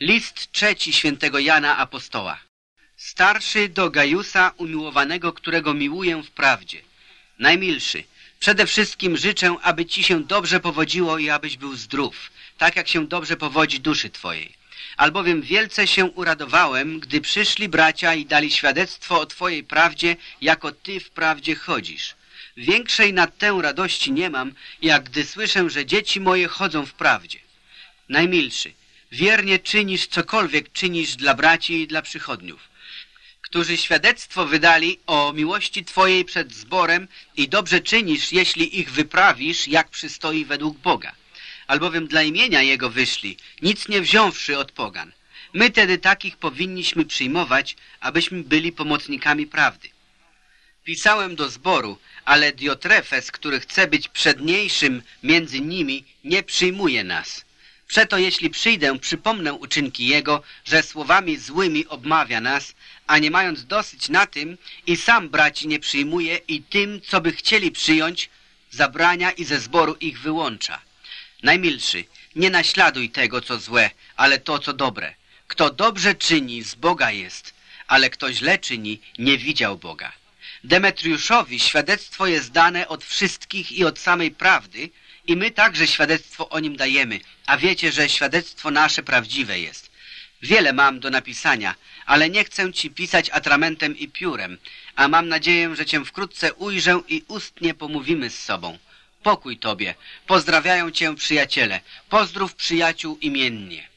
List trzeci świętego Jana Apostoła. Starszy do Gajusa, umiłowanego, którego miłuję w prawdzie. Najmilszy, przede wszystkim życzę, aby ci się dobrze powodziło i abyś był zdrów, tak jak się dobrze powodzi duszy twojej. Albowiem wielce się uradowałem, gdy przyszli bracia i dali świadectwo o twojej prawdzie, jako ty w prawdzie chodzisz. Większej nad tę radości nie mam, jak gdy słyszę, że dzieci moje chodzą w prawdzie. Najmilszy, wiernie czynisz cokolwiek czynisz dla braci i dla przychodniów, którzy świadectwo wydali o miłości Twojej przed zborem i dobrze czynisz, jeśli ich wyprawisz, jak przystoi według Boga. Albowiem dla imienia Jego wyszli, nic nie wziąwszy od pogan. My tedy takich powinniśmy przyjmować, abyśmy byli pomocnikami prawdy. Pisałem do zboru, ale Diotrefes, który chce być przedniejszym między nimi, nie przyjmuje nas. Przeto jeśli przyjdę, przypomnę uczynki Jego, że słowami złymi obmawia nas, a nie mając dosyć na tym i sam braci nie przyjmuje i tym, co by chcieli przyjąć, zabrania i ze zboru ich wyłącza. Najmilszy, nie naśladuj tego, co złe, ale to, co dobre. Kto dobrze czyni, z Boga jest, ale kto źle czyni, nie widział Boga. Demetriuszowi świadectwo jest dane od wszystkich i od samej prawdy i my także świadectwo o nim dajemy, a wiecie, że świadectwo nasze prawdziwe jest. Wiele mam do napisania, ale nie chcę ci pisać atramentem i piórem, a mam nadzieję, że cię wkrótce ujrzę i ustnie pomówimy z sobą. Pokój tobie. Pozdrawiają cię przyjaciele. Pozdrów przyjaciół imiennie.